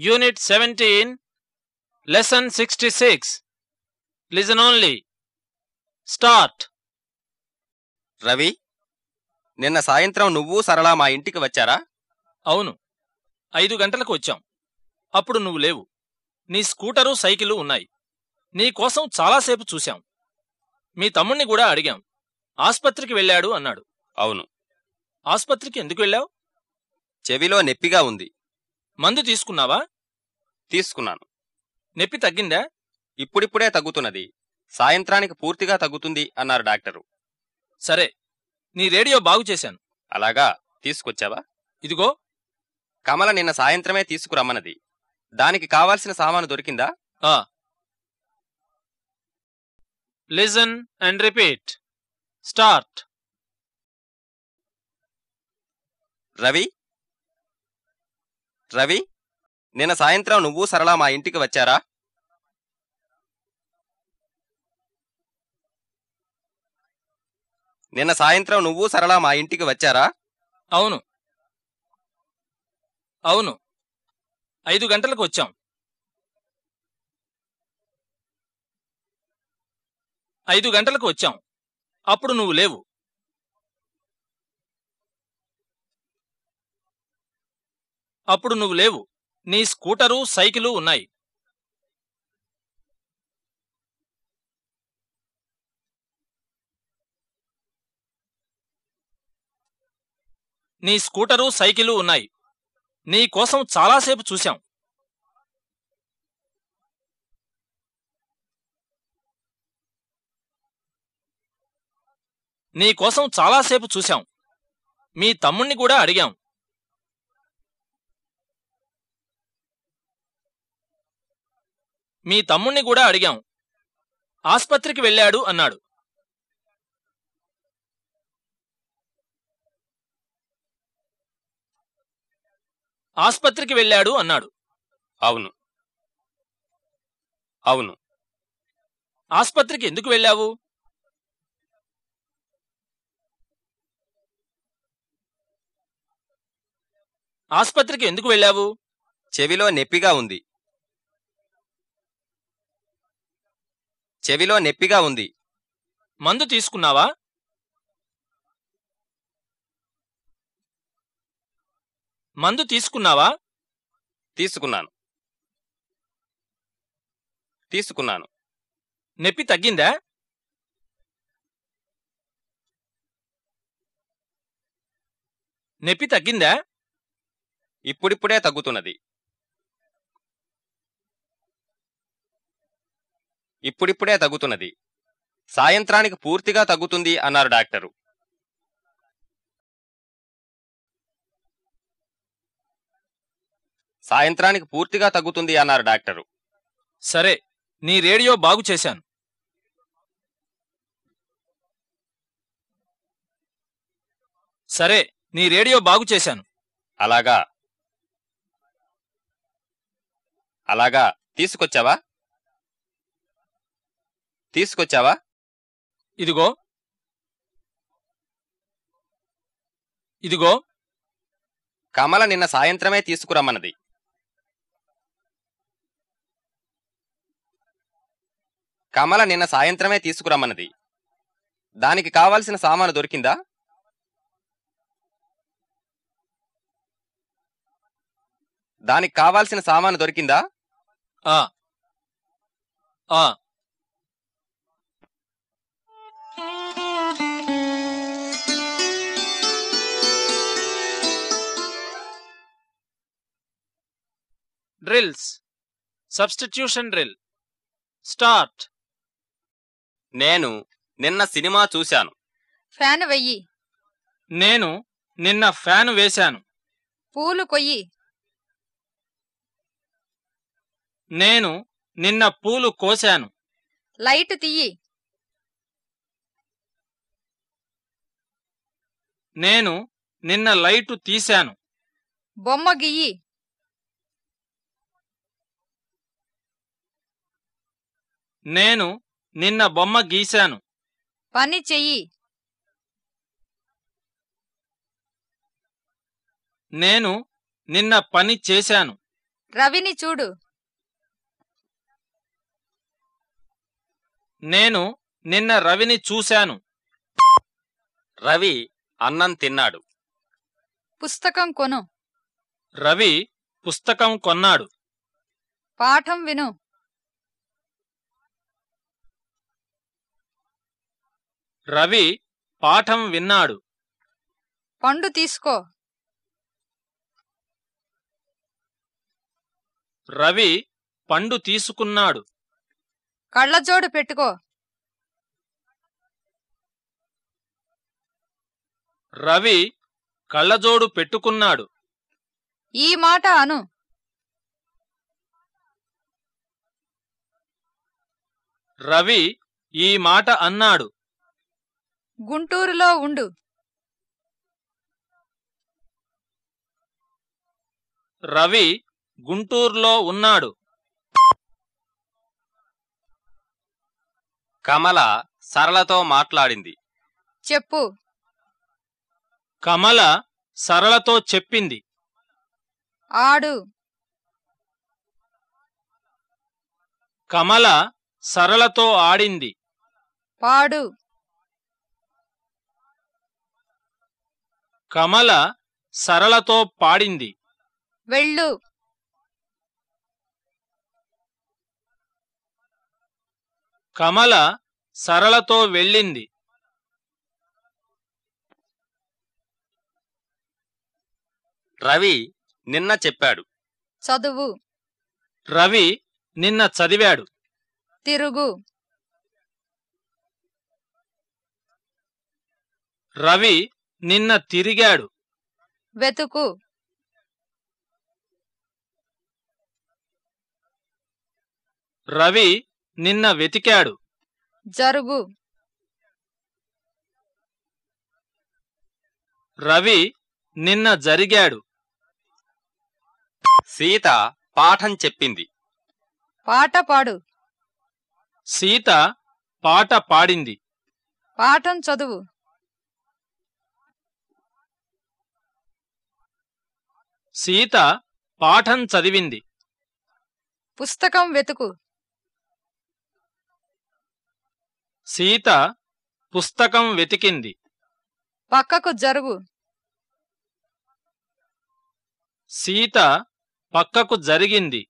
Unit 17, Lesson 66. Listen only. Start. Ravi నిన్న సాయంత్రం నువ్వు సరళ మా ఇంటికి వచ్చారా? అవును. ఐదు గంటలకు వచ్చాం. అప్పుడు నువ్వు లేవు. నీ స్కూటరు సైకిలు ఉన్నాయి. నీ కోసం చాలాసేపు చూశాం. మీ తమ్ముణ్ణి కూడా అడిగాం. ఆస్పత్రికి వెళ్ళాడు అన్నాడు. అవును. ఆస్పత్రికి ఎందుకు వెళ్ళావు? చెవిలో నెప్పిగా ఉంది. మందు తీసుకున్నావా? తీసుకున్నాను. నొప్పి తగ్గిందా? ఇప్పుడిప్పుడే తగ్గుతున్నది. సాయంత్రానికి పూర్తిగా తగ్గుతుంది అన్నారు డాక్టరు. సరే నీ రేడియో బాగు చేశాను. అలాగా తీసుకొచ్చావా? ఇదిగో. కమల నిన్న సాయంత్రమే తీసుకురమ్మన్నది. దానికి కావాల్సిన సామాను దొరికిందా? Listen and repeat start Ravi? Ravi? నిన్న సాయంత్రం నువ్వు సరళ మా ఇంటికి వచ్చారా? నిన్న సాయంత్రం నువ్వు సరళ మా ఇంటికి వచ్చారా? అవును. అవును. ఐదు గంటలకు వచ్చాం. ఐదు గంటలకు వచ్చాం. అప్పుడు నువ్వు లేవు. అప్పుడు నువ్వు లేవు. నీ స్కూటరు సైకిలు ఉన్నాయి. నీ స్కూటరు సైకిలు ఉన్నాయి. నీ కోసం చాలాసేపు చూశాం. నీ కోసం చాలాసేపు చూశాం. మీ తమ్ముణ్ణి కూడా అడిగాం. మీ తమ్ముణ్ణి కూడా అడిగాం. ఆస్పత్రికి వెళ్ళాడు అన్నాడు. ఆస్పత్రికి వెళ్ళాడు అన్నాడు. అవును. అవును. ఆస్పత్రికి ఎందుకు వెళ్ళావు? ఆస్పత్రికి ఎందుకు వెళ్ళావు? చెవిలో నెప్పిగా ఉంది. చెవిలో నెప్పిగా ఉంది. మందు తీసుకున్నావా? మందు తీసుకున్నావా? తీసుకున్నాను. తీసుకున్నాను. నొప్పి తగ్గిందా? నొప్పి తగ్గిందా? ఇప్పుడిప్పుడే తగ్గుతున్నది. ఇప్పుడిప్పుడే తగ్గుతున్నది. సాయంత్రానికి పూర్తిగా తగ్గుతుంది అన్నారు డాక్టరు. సాయంత్రానికి పూర్తిగా తగ్గుతుంది అన్నారు డాక్టరు. సరే నీ రేడియో బాగు చేశాను. సరే నీ రేడియో బాగు చేశాను. అలాగా. అలాగా తీసుకొచ్చావా? తీసుకొచ్చావా? ఇదిగో. ఇదిగో. కమల నిన్న సాయంత్రమే తీసుకురమ్మన్నది. కమల నిన్న సాయంత్రమే తీసుకురమ్మన్నది. దానికి కావాల్సిన సామాను దొరికిందా? దానికి కావాల్సిన సామాను దొరికిందా? ఆ. ఆ. డ్రిల్స్ సబ్స్టిట్యూషన్ డ్రిల్ స్టార్ట్ నేను నిన్న సినిమా చూశాను. ఫ్యాన్ వెయ్యి. నేను నిన్న ఫ్యాను వేశాను. పూలు కొయ్యి. నేను నిన్న పూలు కోశాను. లైట్ తీయి నేను నిన్న లైటు తీశాను. బొమ్మ గియ్యి. నేను నిన్న బొమ్మ గీశాను. పని చెయ్యి. నేను నిన్న పని చేశాను. రవిని చూడు. నేను నిన్న రవిని చూశాను. రవి అన్నం తిన్నాడు. పుస్తకం కొను. రవి పుస్తకం కొన్నాడు. పాఠం విను. రవి పాఠం విన్నాడు. పండు తీసుకో. రవి పండు తీసుకున్నాడు. కళ్ళజోడు పెట్టుకో. రవి కళ్ళజోడు పెట్టుకున్నాడు. ఈ మాట అను. రవి ఈ మాట అన్నాడు. గుంటూరులో ఉండు. రవి గుంటూరులో ఉన్నాడు. కమల సరళతో మాట్లాడింది. చెప్పు. కమల సరళతో చెప్పింది. ఆడు. కమల సరళతో ఆడింది. పాడు. కమల సరళతో పాడింది. వెళ్ళు. కమల సరళతో వెళ్ళింది. రవి నిన్న చెప్పాడు. చదువు. రవి నిన్న చదివాడు. తిరుగు. రవి నిన్న తిరిగాడు. వెతుకు. రవి నిన్న వెతికాడు. జరుగు. రవి నిన్న జరిగాడు. సీత పాఠం చెప్పింది. పాట పాడు. సీత పాట పాడింది. పాఠం చదువు. సీత పాఠం చదివింది. పుస్తకం వెతుకు. సీత పుస్తకం వెతికింది. పక్కకు జరుగు. సీత పక్కకు జరిగింది.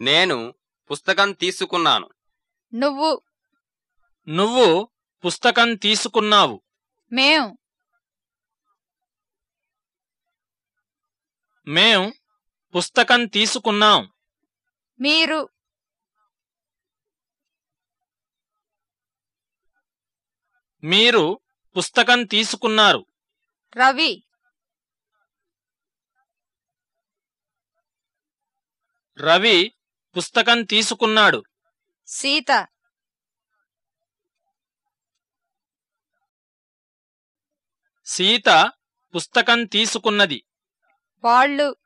నేను పుస్తకం తీసుకున్నాను. నువ్వు. నువ్వు పుస్తకం తీసుకున్నావు. మేం మేం పుస్తకం తీసుకున్నాం. మీరు మీరు పుస్తకం తీసుకున్నారు. రవి రవి పుస్తకం తీసుకున్నాడు. సీత సీత పుస్తకం తీసుకున్నది. వాళ్ళు.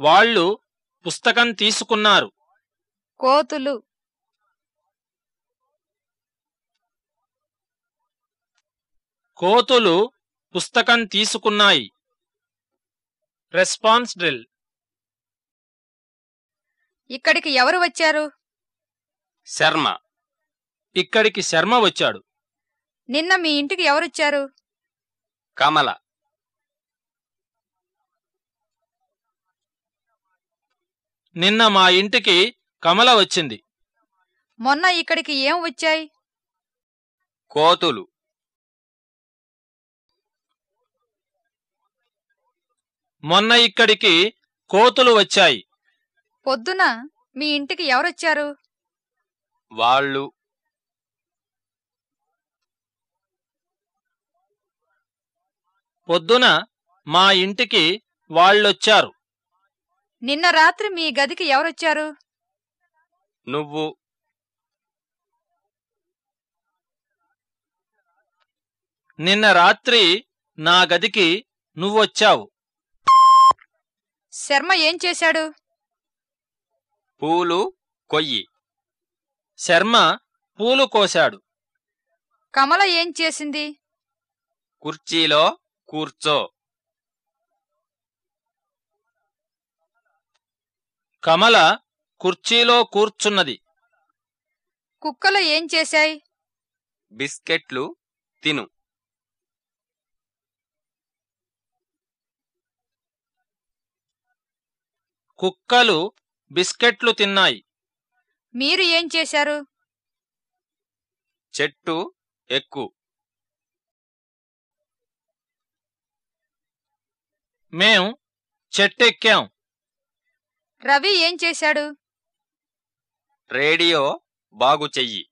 వాళ్ళు పుస్తకం తీసుకున్నారు. కోతులు. కోతులు పుస్తకం తీసుకున్నాయి. Response drill. ఇక్కడికి ఎవరు వచ్చారు? శర్మ. ఇక్కడికి శర్మ వచ్చాడు. నిన్న మీ ఇంటికి ఎవరొచ్చారు కమల. నిన్న మా ఇంటికి కమల వచ్చింది. మొన్న ఇక్కడికి ఏం వచ్చాయి? కోతులు. మొన్న ఇక్కడికి కోతులు వచ్చాయి. పొద్దున మీ ఇంటికి ఎవరొచ్చారు? వాళ్ళు. పొద్దున మా ఇంటికి వాళ్ళొచ్చారు. నిన్న రాత్రి మీ గదికి ఎవరొచ్చారు? నువ్వు. నిన్న రాత్రి నా గదికి నువ్వొచ్చావు. శర్మ ఏం చేశాడు? పూలు కొయ్యి. శర్మ పూలు కోశాడు. కమల ఏం చేసింది? కుర్చీలో కూర్చో. కమల కుర్చీలో కూర్చున్నది. కుక్కలు ఏం చేశాయి? బిస్కెట్లు తిను. కుక్కలు బిస్కెట్లు తిన్నాయి. మీరు ఏం చేశారు? చెట్టు ఎక్కు. మేం చెట్టెక్కాం. రవి ఏం చేశాడు? రేడియో బాగు చెయ్యి.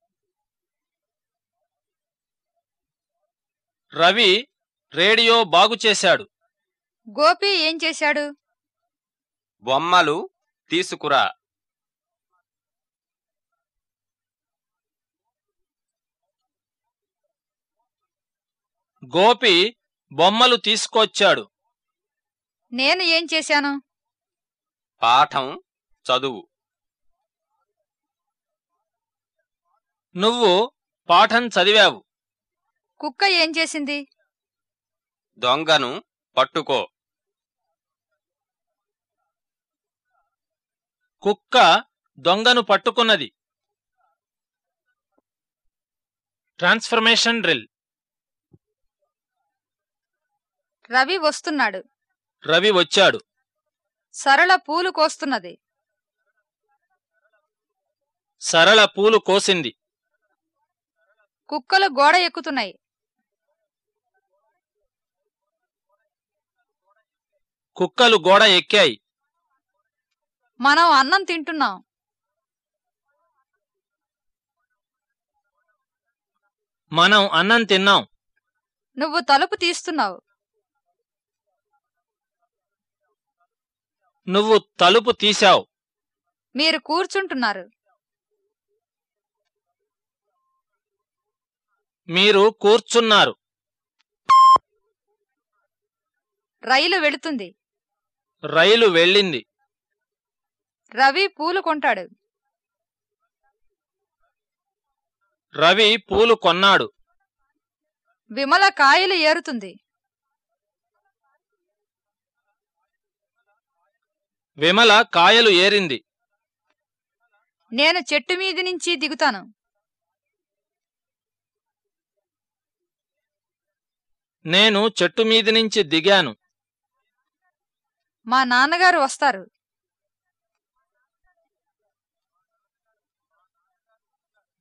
రవి రేడియో బాగుచేశాడు గోపి ఏం చేశాడు? బొమ్మలు తీసుకురా. గోపి బొమ్మలు తీసుకొచ్చాడు. నేను ఏం చేశాను? పాఠం చదువు. నువ్వు పాఠం చదివావు. కుక్క ఏం చేసింది? దొంగను పట్టుకో. కుక్క దొంగను పట్టుకున్నది. Transformation drill. రవి వస్తున్నాడు. రవి వచ్చాడు. సరళ పూలు కోస్తున్నది. సరళ పూలు కోసింది. కుక్కలు గోడ ఎక్కుతున్నాయి. కుక్కలు గోడ ఎక్కాయి. మనం అన్నం తింటున్నాం. మనం అన్నం తిన్నాం. నువ్వు తలుపు తీస్తున్నావు. నువ్వు తలుపు తీశావు. మీరు కూర్చుంటున్నారు. మీరు కూర్చున్నారు. రైలు వెళుతుంది. రైలు వెళ్ళింది. రవి పూలు కొంటాడు. రవి పూలు కొన్నాడు. విమల కాయలు ఏరుతుంది. విమల కాయలు ఏరింది. నేను చెట్టు మీది నుంచి దిగుతాను. నేను చెట్టు మీది నుంచి దిగాను. మా నాన్నగారు వస్తారు.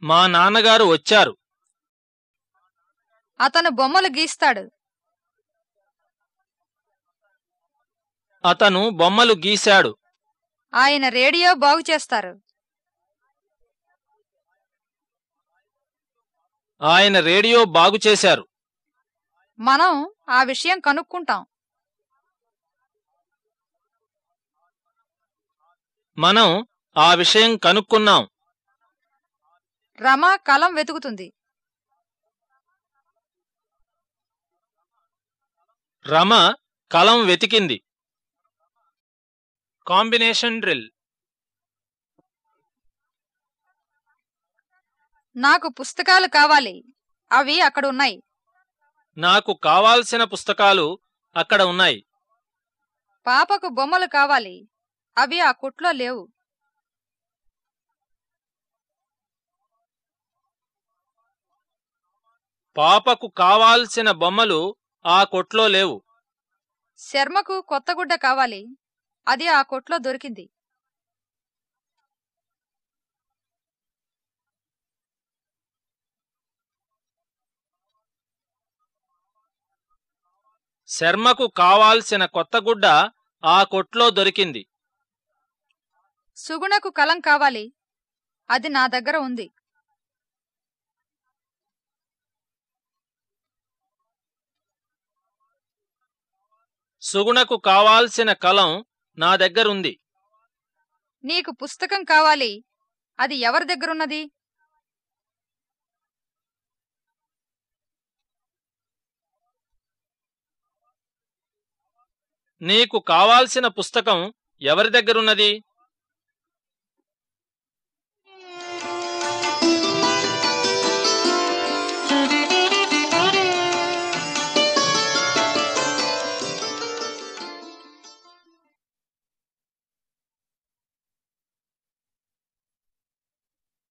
మా నాన్నగారు వచ్చారు. అతను బొమ్మలు గీస్తాడు. అతను బొమ్మలు గీశాడు. ఆయన రేడియో బాగు చేస్తారు. ఆయన రేడియో బాగుచేశారు మనం ఆ విషయం కనుక్కుంటాం. మనం ఆ విషయం కనుక్కున్నాం. రమ కలం వెతుకుతుంది. రమ కలం వెతికింది. Combination drill. నాకు పుస్తకాలు కావాలి. అవి అక్కడ ఉన్నాయి. నాకు కావాల్సిన పుస్తకాలు అక్కడ ఉన్నాయి. పాపకు బొమ్మలు కావాలి. అవి ఆ కుట్లో లేవు. పాపకు కావాల్సిన బొమ్మలు ఆ కొట్లో లేవు. శర్మకు కొత్త గుడ్డ కావాలి. అది ఆ కొట్లో దొరికింది. శర్మకు కావాల్సిన కొత్త గుడ్డ ఆ కొట్లో దొరికింది. సుగుణకు కలం కావాలి. అది నా దగ్గర ఉంది. సుగుణకు కావాల్సిన కలం నా దగ్గరుంది. నీకు పుస్తకం కావాలి. అది ఎవరి దగ్గరున్నది? నీకు కావాల్సిన పుస్తకం ఎవరి దగ్గరున్నది?